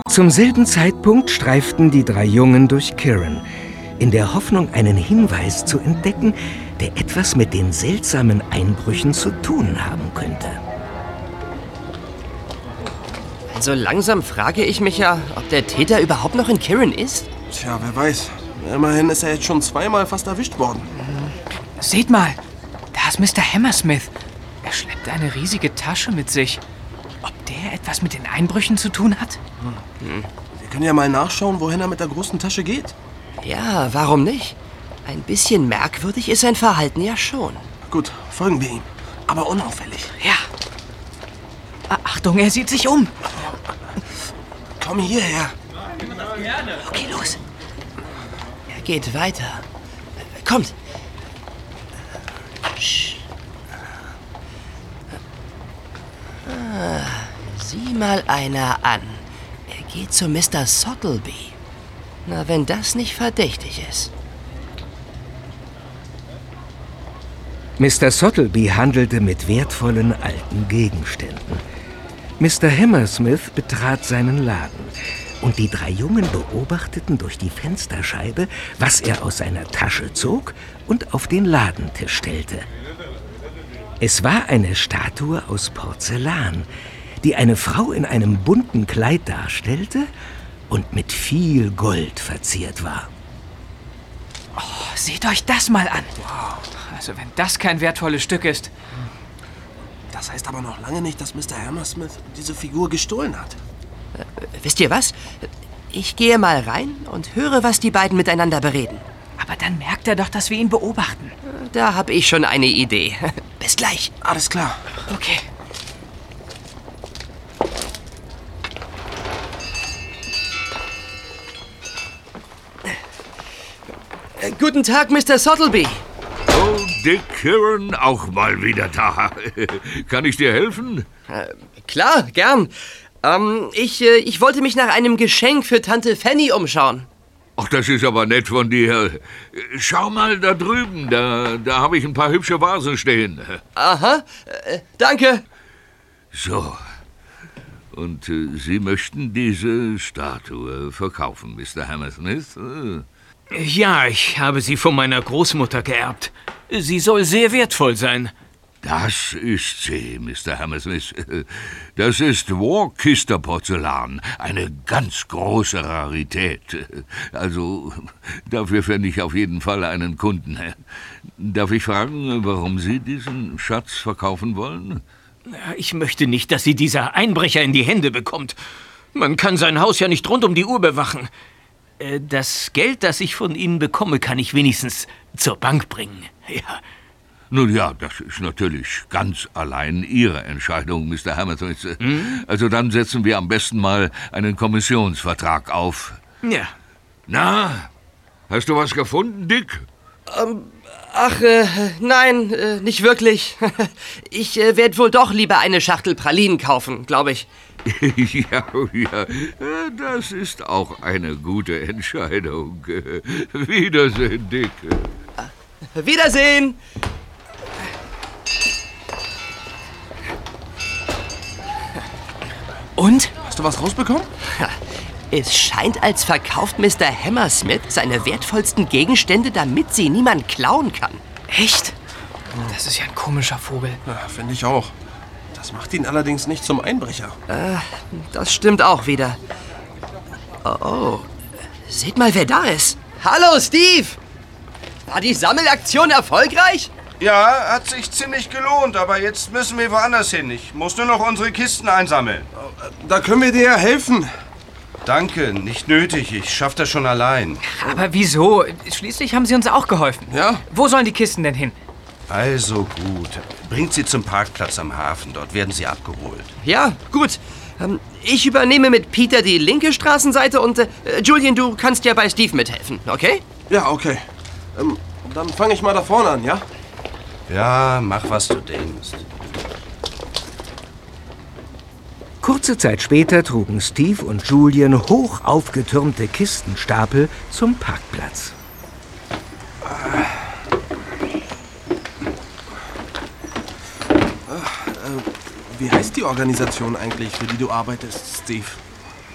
Zum selben Zeitpunkt streiften die drei Jungen durch Kirin, in der Hoffnung, einen Hinweis zu entdecken, der etwas mit den seltsamen Einbrüchen zu tun haben könnte. Also langsam frage ich mich ja, ob der Täter überhaupt noch in Kirin ist. Tja, wer weiß. Immerhin ist er jetzt schon zweimal fast erwischt worden. Seht mal, da ist Mr. Hammersmith. Er schleppt eine riesige Tasche mit sich. Ob der etwas mit den Einbrüchen zu tun hat? Wir können ja mal nachschauen, wohin er mit der großen Tasche geht. Ja, warum nicht? Ein bisschen merkwürdig ist sein Verhalten ja schon. Gut, folgen wir ihm. Aber unauffällig. Ja. Achtung, er sieht sich um. Komm hierher. Okay, los. Er geht weiter. Kommt. Sch- Ah, sieh mal einer an. Er geht zu Mr. Sottleby. Na, wenn das nicht verdächtig ist. Mr. Sottleby handelte mit wertvollen alten Gegenständen. Mr. Hammersmith betrat seinen Laden und die drei Jungen beobachteten durch die Fensterscheibe, was er aus seiner Tasche zog und auf den Ladentisch stellte. Es war eine Statue aus Porzellan, die eine Frau in einem bunten Kleid darstellte und mit viel Gold verziert war. Oh, seht euch das mal an. Also wenn das kein wertvolles Stück ist. Das heißt aber noch lange nicht, dass Mr. Hammersmith diese Figur gestohlen hat. Äh, wisst ihr was? Ich gehe mal rein und höre, was die beiden miteinander bereden. Aber dann merkt er doch, dass wir ihn beobachten. Äh, da habe ich schon eine Idee. [LAUGHS] Bis gleich. Alles klar. Okay. Äh, guten Tag, Mr. Sottleby. Dick Kieran, auch mal wieder da. [LAUGHS] Kann ich dir helfen? Äh, klar, gern. Ähm, ich, äh, ich wollte mich nach einem Geschenk für Tante Fanny umschauen. Ach, das ist aber nett von dir. Schau mal da drüben, da, da habe ich ein paar hübsche Vasen stehen. Aha, äh, danke. So. Und äh, Sie möchten diese Statue verkaufen, Mr. Hammersmith? Äh, Ja, ich habe sie von meiner Großmutter geerbt. Sie soll sehr wertvoll sein. Das ist sie, Mr. Hammersmith. Das ist Worcester Porzellan. Eine ganz große Rarität. Also, dafür fände ich auf jeden Fall einen Kunden. Darf ich fragen, warum Sie diesen Schatz verkaufen wollen? Ich möchte nicht, dass sie dieser Einbrecher in die Hände bekommt. Man kann sein Haus ja nicht rund um die Uhr bewachen. Äh, Das Geld, das ich von Ihnen bekomme, kann ich wenigstens zur Bank bringen. [LAUGHS] Ja. Nun ja, das ist natürlich ganz allein Ihre Entscheidung, Mr. Hammersmith. Also dann setzen wir am besten mal einen Kommissionsvertrag auf. Ja. Na, hast du was gefunden, Dick? Ähm, ach, äh, nein, äh, nicht wirklich. [LAUGHS] Ich äh, werde wohl doch lieber eine Schachtel Pralinen kaufen, glaube ich. [LAUGHS] ja, ja, das ist auch eine gute Entscheidung. [LAUGHS] Wiedersehen, Dick. Wiedersehen! Und? Hast du was rausbekommen? Es scheint, als verkauft Mr. Hammersmith seine wertvollsten Gegenstände, damit sie niemand klauen kann. Echt? Das ist ja ein komischer Vogel. Ja, finde ich auch. Das macht ihn allerdings nicht zum Einbrecher. Äh, das stimmt auch wieder. Oh, oh. Seht mal, wer da ist. Hallo, Steve! War die Sammelaktion erfolgreich? Ja, hat sich ziemlich gelohnt, aber jetzt müssen wir woanders hin. Ich muss nur noch unsere Kisten einsammeln. Da können wir dir ja helfen. Danke, nicht nötig. Ich schaff das schon allein. Aber wieso? Schließlich haben sie uns auch geholfen. Ja? Wo sollen die Kisten denn hin? Also gut. Bringt sie zum Parkplatz am Hafen. Dort werden sie abgeholt. Ja, gut. Ähm, ich übernehme mit Peter die linke Straßenseite und äh, Julian, du kannst ja bei Steve mithelfen, okay? Ja, okay. Ähm, dann fange ich mal da vorne an, ja? Ja, mach, was du denkst. Kurze Zeit später trugen Steve und Julian hoch aufgetürmte Kistenstapel zum Parkplatz. Äh, wie heißt die Organisation eigentlich, für die du arbeitest, Steve?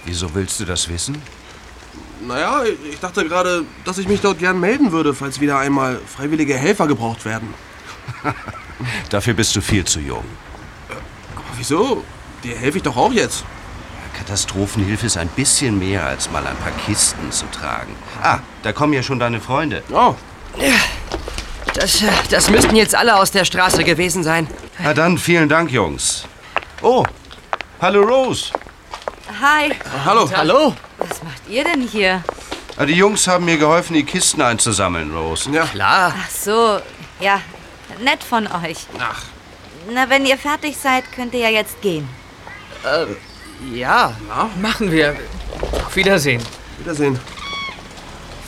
Wieso willst du das wissen? Naja, ich dachte gerade, dass ich mich dort gern melden würde, falls wieder einmal freiwillige Helfer gebraucht werden. [LAUGHS] Dafür bist du viel zu jung. Aber wieso? Dir helfe ich doch auch jetzt. Katastrophenhilfe ist ein bisschen mehr als mal ein paar Kisten zu tragen. Ah, da kommen ja schon deine Freunde. Oh. Das, äh, das müssten jetzt alle aus der Straße gewesen sein. Na dann, vielen Dank, Jungs. Oh, hallo Rose. Hi. hallo. Hallo. Was macht ihr denn hier? Ah, Die Jungs haben mir geholfen, die Kisten einzusammeln, Rose. Ja. Klar. Ach so, ja, nett von euch. Ach. Na, wenn ihr fertig seid, könnt ihr ja jetzt gehen. Äh, ja. Machen wir. Auf Wiedersehen. Wiedersehen.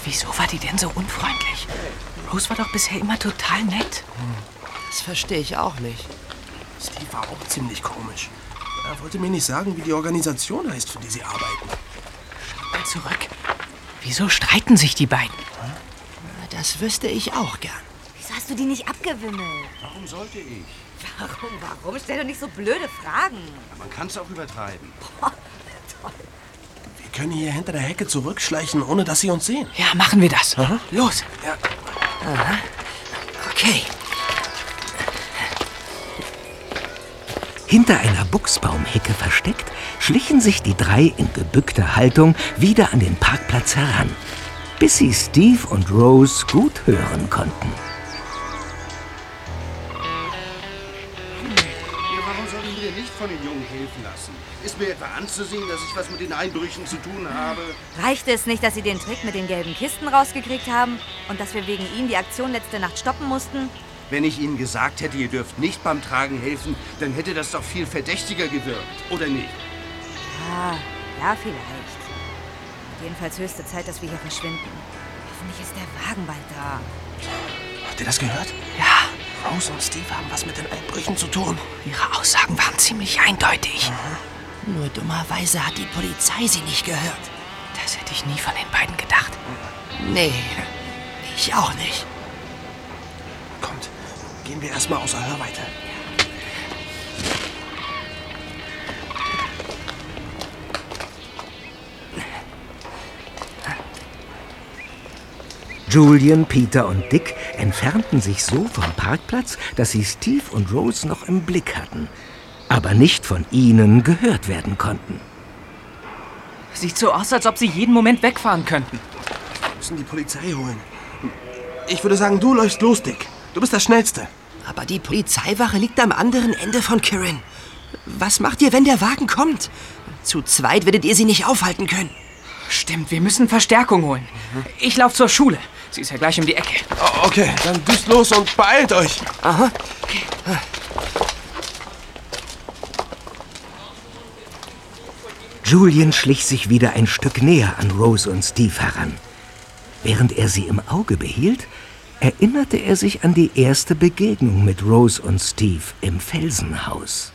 Wieso war die denn so unfreundlich? Rose war doch bisher immer total nett. Das verstehe ich auch nicht. Steve war auch ziemlich komisch. Er wollte mir nicht sagen, wie die Organisation heißt, für die sie arbeiten. Mal zurück. Wieso streiten sich die beiden? Das wüsste ich auch gern. Wieso hast du die nicht abgewimmelt? Warum sollte ich? Warum, warum? Stell doch nicht so blöde Fragen. Man kann es auch übertreiben. [LAUGHS] Wir können hier hinter der Hecke zurückschleichen, ohne dass sie uns sehen. Ja, machen wir das. Los. Ja. Aha. Okay. Hinter einer Buchsbaumhecke versteckt, schlichen sich die drei in gebückter Haltung wieder an den Parkplatz heran, bis sie Steve und Rose gut hören konnten. Warum soll ich mir nicht von den Jungen helfen lassen? Ist mir etwa anzusehen, dass ich was mit den Einbrüchen zu tun habe? Reicht es nicht, dass sie den Trick mit den gelben Kisten rausgekriegt haben und dass wir wegen ihnen die Aktion letzte Nacht stoppen mussten? Wenn ich Ihnen gesagt hätte, ihr dürft nicht beim Tragen helfen, dann hätte das doch viel verdächtiger gewirkt, oder nicht? Ja, ja, vielleicht. Jedenfalls höchste Zeit, dass wir hier verschwinden. Hoffentlich ist der Wagen bald da. Habt ihr das gehört? Ja. Rose und Steve haben was mit den Einbrüchen zu tun. Ihre Aussagen waren ziemlich eindeutig. Nur dummerweise hat die Polizei sie nicht gehört. Das hätte ich nie von den beiden gedacht. Nee, ich auch nicht. Gehen wir erstmal außer Hörweite. Julian, Peter und Dick entfernten sich so vom Parkplatz, dass sie Steve und Rose noch im Blick hatten, aber nicht von ihnen gehört werden konnten. Sieht so aus, als ob sie jeden Moment wegfahren könnten. Wir müssen die Polizei holen. Ich würde sagen, du läufst los, Dick. Du bist der Schnellste. Aber die Polizeiwache liegt am anderen Ende von Kirin. Was macht ihr, wenn der Wagen kommt? Zu zweit werdet ihr sie nicht aufhalten können. Stimmt, wir müssen Verstärkung holen. Ich laufe zur Schule. Sie ist ja gleich um die Ecke. Oh, okay, dann düst los und beeilt euch. Aha. Julian schlich sich wieder ein Stück näher an Rose und Steve heran. Während er sie im Auge behielt, erinnerte er sich an die erste Begegnung mit Rose und Steve im Felsenhaus.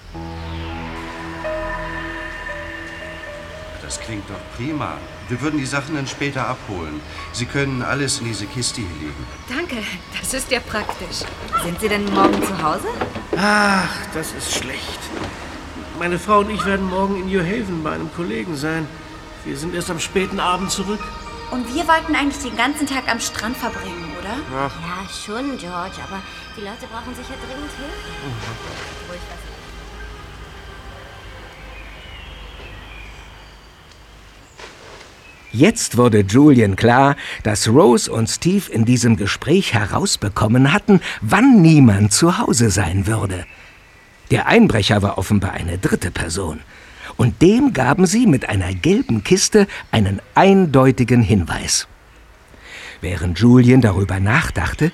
Das klingt doch prima. Wir würden die Sachen dann später abholen. Sie können alles in diese Kiste hier legen. Danke, das ist ja praktisch. Sind Sie denn morgen zu Hause? Ach, das ist schlecht. Meine Frau und ich werden morgen in New Haven bei einem Kollegen sein. Wir sind erst am späten Abend zurück. Und wir wollten eigentlich den ganzen Tag am Strand verbringen, oder? Ja, schon, George, aber die Leute brauchen sicher dringend Hilfe. Ruhig was. Jetzt wurde Julian klar, dass Rose und Steve in diesem Gespräch herausbekommen hatten, wann niemand zu Hause sein würde. Der Einbrecher war offenbar eine dritte Person. Und dem gaben sie mit einer gelben Kiste einen eindeutigen Hinweis. Während Julian darüber nachdachte,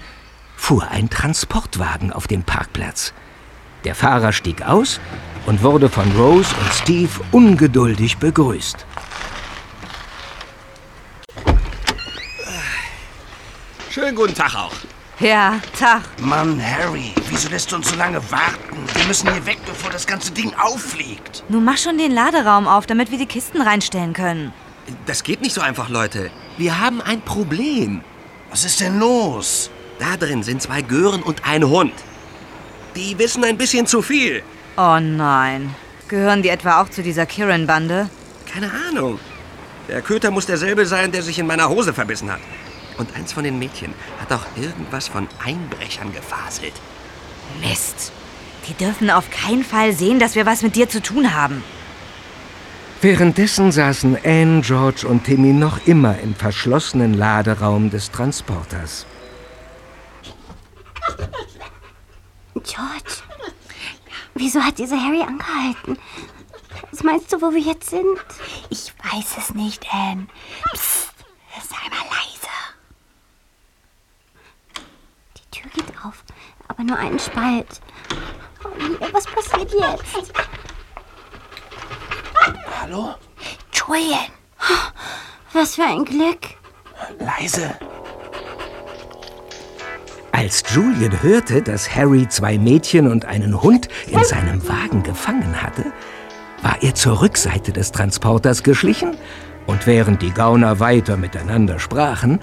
fuhr ein Transportwagen auf dem Parkplatz. Der Fahrer stieg aus und wurde von Rose und Steve ungeduldig begrüßt. Schönen guten Tag auch. Ja, Tag. Mann, Harry, wieso lässt du uns so lange warten? Wir müssen hier weg, bevor das ganze Ding auffliegt. Nun mach schon den Laderaum auf, damit wir die Kisten reinstellen können. Das geht nicht so einfach, Leute. Wir haben ein Problem. Was ist denn los? Da drin sind zwei Gören und ein Hund. Die wissen ein bisschen zu viel. Oh nein. Gehören die etwa auch zu dieser Kirin-Bande? Keine Ahnung. Der Köter muss derselbe sein, der sich in meiner Hose verbissen hat. Und eins von den Mädchen hat auch irgendwas von Einbrechern gefaselt. Mist. Die dürfen auf keinen Fall sehen, dass wir was mit dir zu tun haben. Währenddessen saßen Anne, George und Timmy noch immer im verschlossenen Laderaum des Transporters. George, wieso hat dieser Harry angehalten? Was meinst du, wo wir jetzt sind? Ich weiß es nicht, Anne. Psst, sei mal leise. Die Tür geht auf, aber nur einen Spalt. Oh was passiert jetzt? Hallo? Julian. Was für ein Glück. Leise. Als Julian hörte, dass Harry zwei Mädchen und einen Hund in seinem Wagen gefangen hatte, war er zur Rückseite des Transporters geschlichen und während die Gauner weiter miteinander sprachen,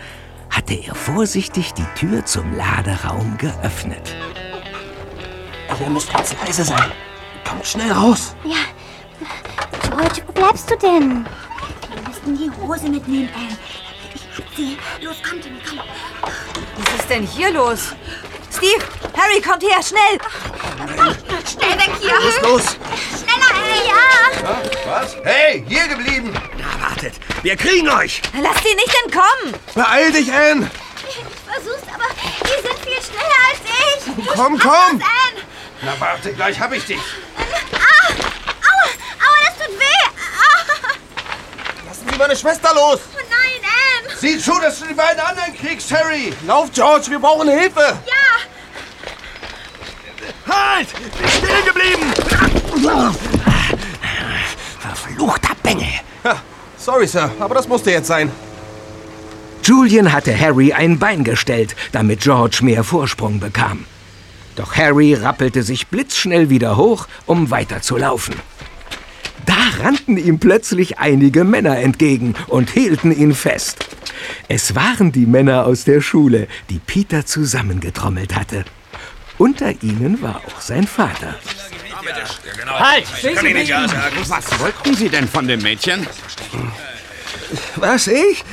hatte er vorsichtig die Tür zum Laderaum geöffnet. Ihr müsst ganz leise sein. Kommt schnell raus. Ja. George, wo bleibst du denn? Wir müssen die Hose mitnehmen, Anne. Ich hab sie. Los, komm, Timmy, komm. Was ist denn hier los? Steve, Harry, kommt her, schnell! Schnell weg hier. Los, los. Schneller, Harry, ja. Was? Hey, hier geblieben! Na, wartet. Wir kriegen euch. Lass sie nicht entkommen! Beeil dich, Anne. Ich versuch's, aber die sind viel schneller als ich. Komm, komm. das, Anne. Na warte, gleich hab ich dich. Ah, aua, aua, das tut weh. Ah. Sie meine Schwester los. Oh nein, Anne. Sieh zu, dass du die beiden anderen kriegst, Harry! Lauf, George, wir brauchen Hilfe. Ja. Halt! Stehen geblieben! Verfluchter Bengel. Ja, sorry, Sir, aber das musste jetzt sein. Julian hatte Harry ein Bein gestellt, damit George mehr Vorsprung bekam. Doch Harry rappelte sich blitzschnell wieder hoch, um weiterzulaufen. Da rannten ihm plötzlich einige Männer entgegen und hielten ihn fest. Es waren die Männer aus der Schule, die Peter zusammengetrommelt hatte. Unter ihnen war auch sein Vater. Halt! Was wollten Sie denn von dem Mädchen? Was, ich?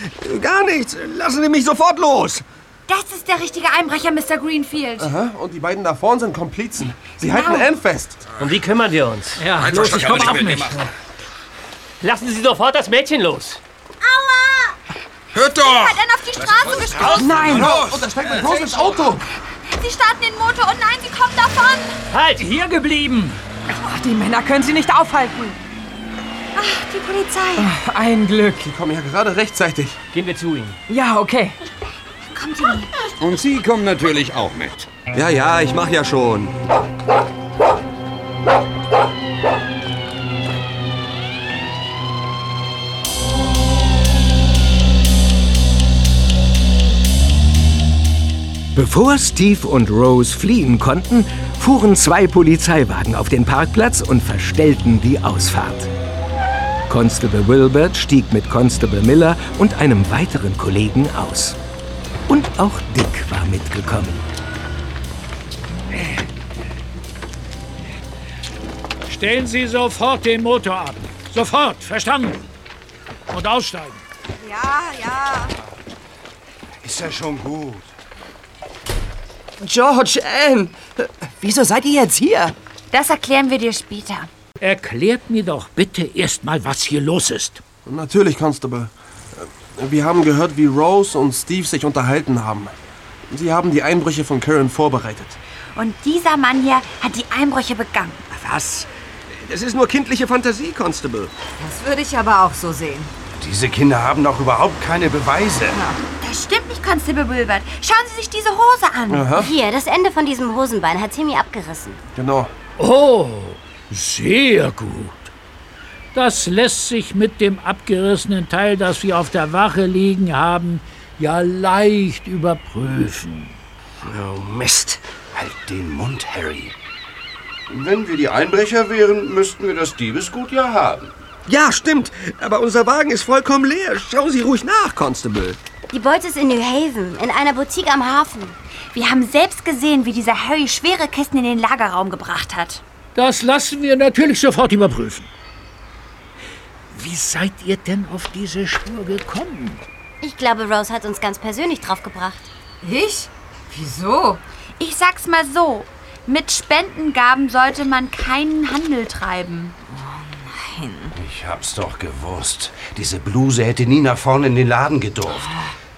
Gar nichts. Lassen Sie mich sofort los. Das ist der richtige Einbrecher, Mr. Greenfield. Aha, und die beiden da vorn sind Komplizen. Sie halten Anne fest. Um die kümmern wir uns. Ja, los, ich komme auch nicht. Lassen Sie sofort das Mädchen los. Hört doch! Hat einen auf die Straße gestoßen. Nein! Und da steigt ein großes Auto. Sie starten den Motor und nein, sie kommen davon. Halt, hier geblieben! Ach, die Männer können sie nicht aufhalten. Ach, die Polizei. Ein Glück. Die kommen ja gerade rechtzeitig. Gehen wir zu ihnen. Ja, okay. Kommt Timmy. Und Sie kommen natürlich auch mit. Ja, ja, ich mach ja schon. Bevor Steve und Rose fliehen konnten, fuhren zwei Polizeiwagen auf den Parkplatz und verstellten die Ausfahrt. Constable Wilbert stieg mit Constable Miller und einem weiteren Kollegen aus. Und auch Dick war mitgekommen. Stellen Sie sofort den Motor ab. Sofort, verstanden? Und aussteigen. Ja, ja. Ist ja schon gut. George, Anne, wieso seid ihr jetzt hier? Das erklären wir dir später. Erklärt mir doch bitte erst mal, was hier los ist. Natürlich, Constable. Wir haben gehört, wie Rose und Steve sich unterhalten haben. Sie haben die Einbrüche von Karen vorbereitet. Und dieser Mann hier hat die Einbrüche begangen. Was? Das ist nur kindliche Fantasie, Constable. Das würde ich aber auch so sehen. Diese Kinder haben doch überhaupt keine Beweise. Das stimmt nicht, Constable Wilbert. Schauen Sie sich diese Hose an. Aha. Hier, das Ende von diesem Hosenbein hat Timmy abgerissen. Genau. Oh, sehr gut. Das lässt sich mit dem abgerissenen Teil, das wir auf der Wache liegen haben, ja leicht überprüfen. Oh, Mist. Halt den Mund, Harry. Wenn wir die Einbrecher wären, müssten wir das Diebesgut ja haben. Ja, stimmt. Aber unser Wagen ist vollkommen leer. Schauen Sie ruhig nach, Constable. Die Beute ist in New Haven, in einer Boutique am Hafen. Wir haben selbst gesehen, wie dieser Harry schwere Kisten in den Lagerraum gebracht hat. Das lassen wir natürlich sofort überprüfen. Wie seid ihr denn auf diese Spur gekommen? Ich glaube, Rose hat uns ganz persönlich draufgebracht. Ich? Wieso? Ich sag's mal so. Mit Spendengaben sollte man keinen Handel treiben. Ich hab's doch gewusst. Diese Bluse hätte nie nach vorne in den Laden gedurft.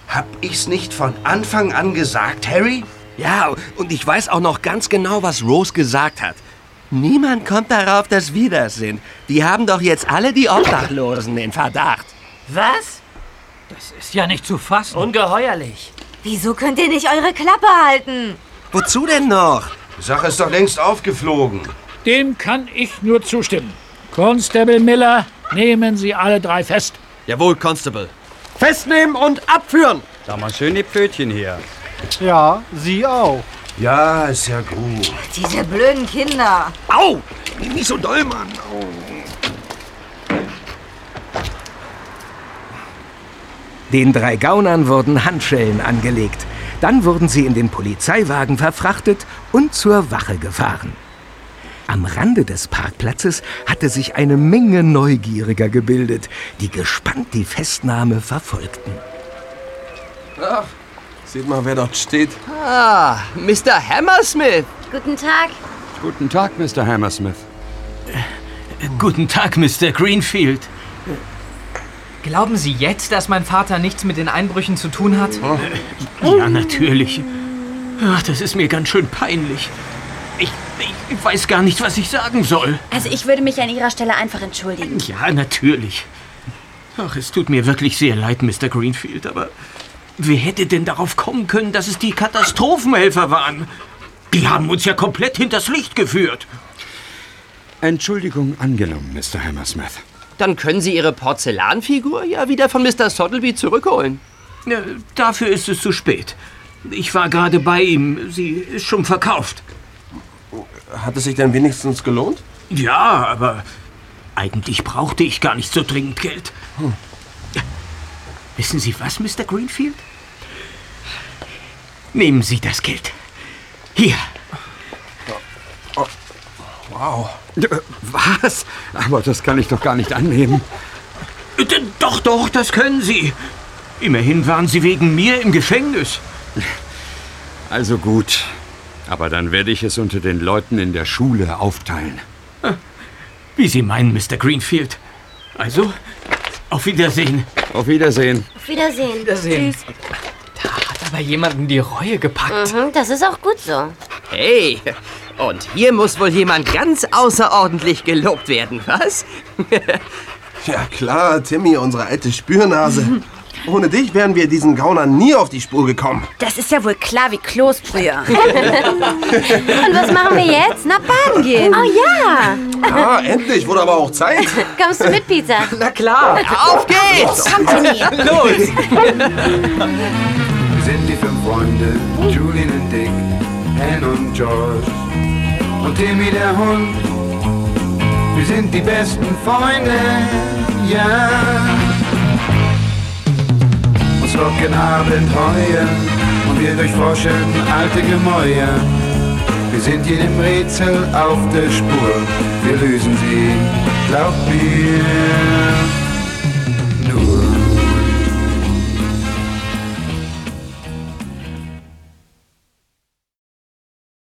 Hab ich's nicht von Anfang an gesagt, Harry? Ja, und ich weiß auch noch ganz genau, was Rose gesagt hat. Niemand kommt darauf, dass wir das sind. Die haben doch jetzt alle die Obdachlosen in Verdacht. Was? Das ist ja nicht zu fassen. Ungeheuerlich. Wieso könnt ihr nicht eure Klappe halten? Wozu denn noch? Die Sache ist doch längst aufgeflogen. Dem kann ich nur zustimmen. Constable Miller, nehmen Sie alle drei fest. Jawohl, Constable. Festnehmen und abführen! Sag mal schön die Pfötchen hier. Ja, Sie auch. Ja, ist ja gut. Diese blöden Kinder. Au! Nicht so doll, Mann. Au. Den drei Gaunern wurden Handschellen angelegt. Dann wurden sie in den Polizeiwagen verfrachtet und zur Wache gefahren. Am Rande des Parkplatzes hatte sich eine Menge Neugieriger gebildet, die gespannt die Festnahme verfolgten. Ach, seht mal, wer dort steht. Ah, Mr. Hammersmith. Guten Tag. Guten Tag, Mr. Hammersmith. Guten Tag, Mr. Greenfield. Glauben Sie jetzt, dass mein Vater nichts mit den Einbrüchen zu tun hat? Ja, natürlich. Ach, das ist mir ganz schön peinlich. Ich, ich weiß gar nicht, was ich sagen soll. Also ich würde mich an Ihrer Stelle einfach entschuldigen. Ja, natürlich. Ach, es tut mir wirklich sehr leid, Mr. Greenfield, aber wer hätte denn darauf kommen können, dass es die Katastrophenhelfer waren? Die haben uns ja komplett hinters Licht geführt. Entschuldigung angenommen, Mr. Hammersmith. Dann können Sie Ihre Porzellanfigur ja wieder von Mr. Sottleby zurückholen. Ja, dafür ist es zu spät. Ich war gerade bei ihm. Sie ist schon verkauft. Hat es sich denn wenigstens gelohnt? Ja, aber eigentlich brauchte ich gar nicht so dringend Geld. Wissen Sie was, Mr. Greenfield? Nehmen Sie das Geld. Hier. Wow. Was? Aber das kann ich doch gar nicht annehmen. Doch, doch, das können Sie. Immerhin waren Sie wegen mir im Gefängnis. Also gut. Aber dann werde ich es unter den Leuten in der Schule aufteilen. Wie Sie meinen, Mr. Greenfield. Also, auf Wiedersehen. Auf Wiedersehen. Auf Wiedersehen. Wiedersehen. Da hat aber jemanden die Reue gepackt. Mhm, das ist auch gut so. Hey, und hier muss wohl jemand ganz außerordentlich gelobt werden, was? [LAUGHS] Ja klar, Timmy, unsere alte Spürnase. [LAUGHS] Ohne dich wären wir diesen Gaunern nie auf die Spur gekommen. Das ist ja wohl klar wie Kloßbrühe. [LAUGHS] Und was machen wir jetzt? Na, baden gehen. Oh ja. Ah, endlich, wurde aber auch Zeit. [LAUGHS] Kommst du mit, Peter? Na klar. Auf geht's! Komm, Timmy. [LAUGHS] Los! Wir sind die fünf Freunde, Julian und Dick, Anne und George und Timmy der Hund. Wir sind die besten Freunde, ja. Uns locken Abenteuer und wir durchforschen alte Gemäuer. Wir sind jedem Rätsel auf der Spur, wir lösen sie, glaub mir.